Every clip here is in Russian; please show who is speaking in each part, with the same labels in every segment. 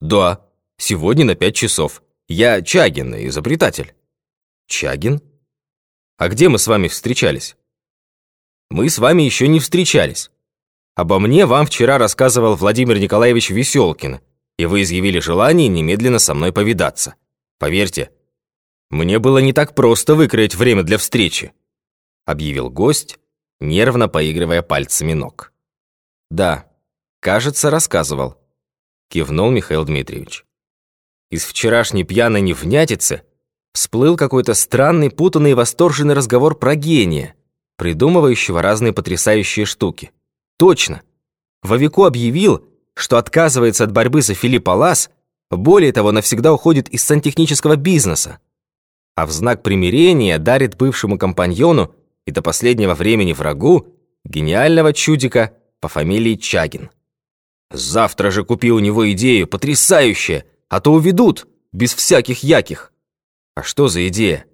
Speaker 1: «Да, сегодня на пять часов. Я Чагин, изобретатель». «Чагин? А где мы с вами встречались?» «Мы с вами еще не встречались. Обо мне вам вчера рассказывал Владимир Николаевич Веселкин, и вы изъявили желание немедленно со мной повидаться. Поверьте, мне было не так просто выкроить время для встречи», объявил гость, нервно поигрывая пальцами ног. «Да, кажется, рассказывал», кивнул Михаил Дмитриевич. Из вчерашней пьяной невнятицы всплыл какой-то странный, путанный и восторженный разговор про гения, придумывающего разные потрясающие штуки. Точно. Вовико объявил, что отказывается от борьбы за Филиппа Лас, более того, навсегда уходит из сантехнического бизнеса. А в знак примирения дарит бывшему компаньону и до последнего времени врагу гениального чудика по фамилии Чагин. Завтра же купи у него идею, потрясающая, а то уведут, без всяких яких. А что за идея?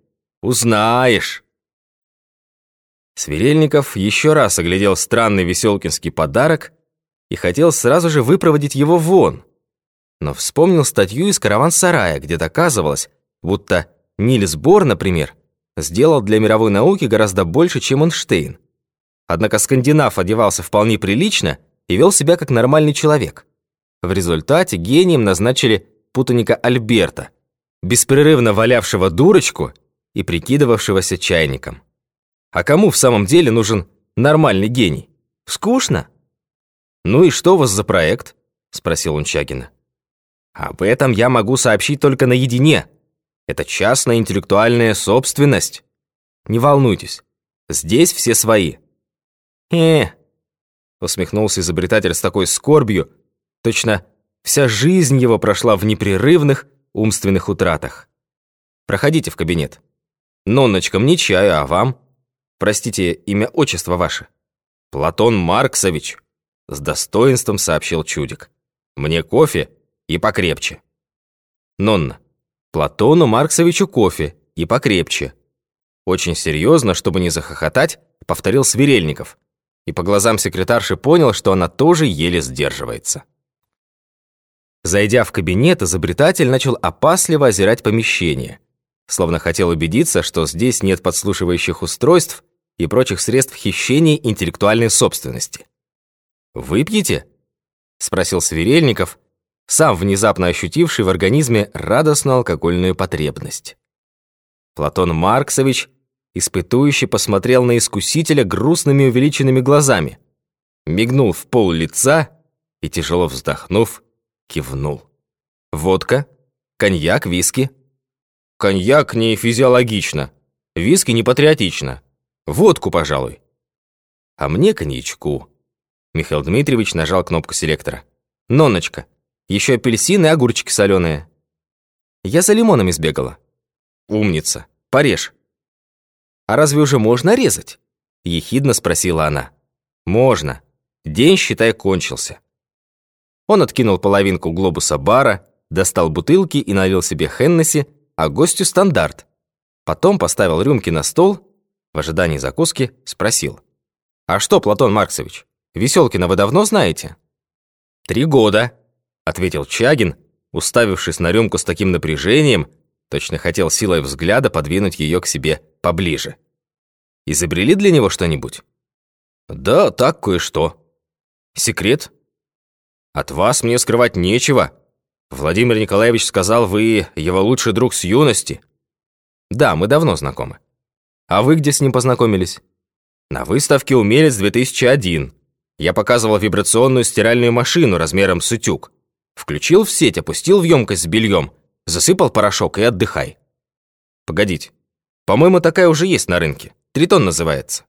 Speaker 1: Узнаешь. Сверельников еще раз оглядел странный веселкинский подарок и хотел сразу же выпроводить его вон. Но вспомнил статью из «Караван-сарая», где доказывалось, будто Нильс Бор, например, сделал для мировой науки гораздо больше, чем Эйнштейн. Однако скандинав одевался вполне прилично и вел себя как нормальный человек. В результате гением назначили путаника Альберта, беспрерывно валявшего дурочку и прикидывавшегося чайником. А кому в самом деле нужен нормальный гений? Скучно? «Ну и что у вас за проект?» – спросил он Чагина. «Об этом я могу сообщить только наедине. Это частная интеллектуальная собственность. Не волнуйтесь, здесь все свои». «Э, усмехнулся изобретатель с такой скорбью, точно вся жизнь его прошла в непрерывных умственных утратах. «Проходите в кабинет. Нонночка, мне чаю, а вам? Простите, имя отчество ваше?» «Платон Марксович», — с достоинством сообщил чудик. «Мне кофе и покрепче». «Нонна, Платону Марксовичу кофе и покрепче». Очень серьезно, чтобы не захохотать, повторил Сверельников, и по глазам секретарши понял, что она тоже еле сдерживается. Зайдя в кабинет, изобретатель начал опасливо озирать помещение, словно хотел убедиться, что здесь нет подслушивающих устройств и прочих средств хищения интеллектуальной собственности. «Выпьете?» – спросил Сверельников, сам внезапно ощутивший в организме радостную алкогольную потребность. Платон Марксович испытующе посмотрел на искусителя грустными увеличенными глазами, мигнул в пол лица и, тяжело вздохнув, кивнул. «Водка? Коньяк? Виски?» «Коньяк не физиологично, виски не патриотично. Водку, пожалуй». «А мне коньячку». Михаил Дмитриевич нажал кнопку селектора. «Ноночка, еще апельсины и огурчики соленые». «Я за лимонами сбегала». «Умница. Порежь». «А разве уже можно резать?» – ехидно спросила она. «Можно. День, считай, кончился». Он откинул половинку глобуса бара, достал бутылки и налил себе Хеннесси, а гостю стандарт. Потом поставил рюмки на стол, в ожидании закуски спросил. «А что, Платон Марксович, Веселкина вы давно знаете?» «Три года», — ответил Чагин, уставившись на рюмку с таким напряжением, точно хотел силой взгляда подвинуть ее к себе поближе. Изобрели для него что-нибудь? Да, так кое-что. Секрет? От вас мне скрывать нечего. Владимир Николаевич сказал, вы его лучший друг с юности. Да, мы давно знакомы. А вы где с ним познакомились? На выставке «Умелец-2001». Я показывал вибрационную стиральную машину размером с утюг. Включил в сеть, опустил в емкость с бельем, засыпал порошок и отдыхай. Погодите, по-моему, такая уже есть на рынке. Тритон называется».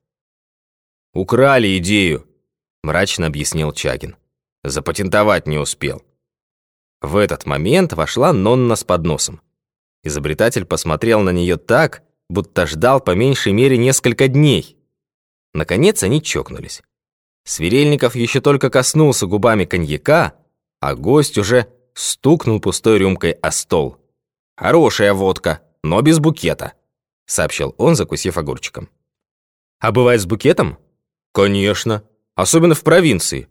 Speaker 1: «Украли идею», – мрачно объяснил Чагин. «Запатентовать не успел». В этот момент вошла Нонна с подносом. Изобретатель посмотрел на нее так, будто ждал по меньшей мере несколько дней. Наконец они чокнулись. Сверельников еще только коснулся губами коньяка, а гость уже стукнул пустой рюмкой о стол. «Хорошая водка, но без букета», — сообщил он, закусив огурчиком. «А бывает с букетом?» «Конечно. Особенно в провинции.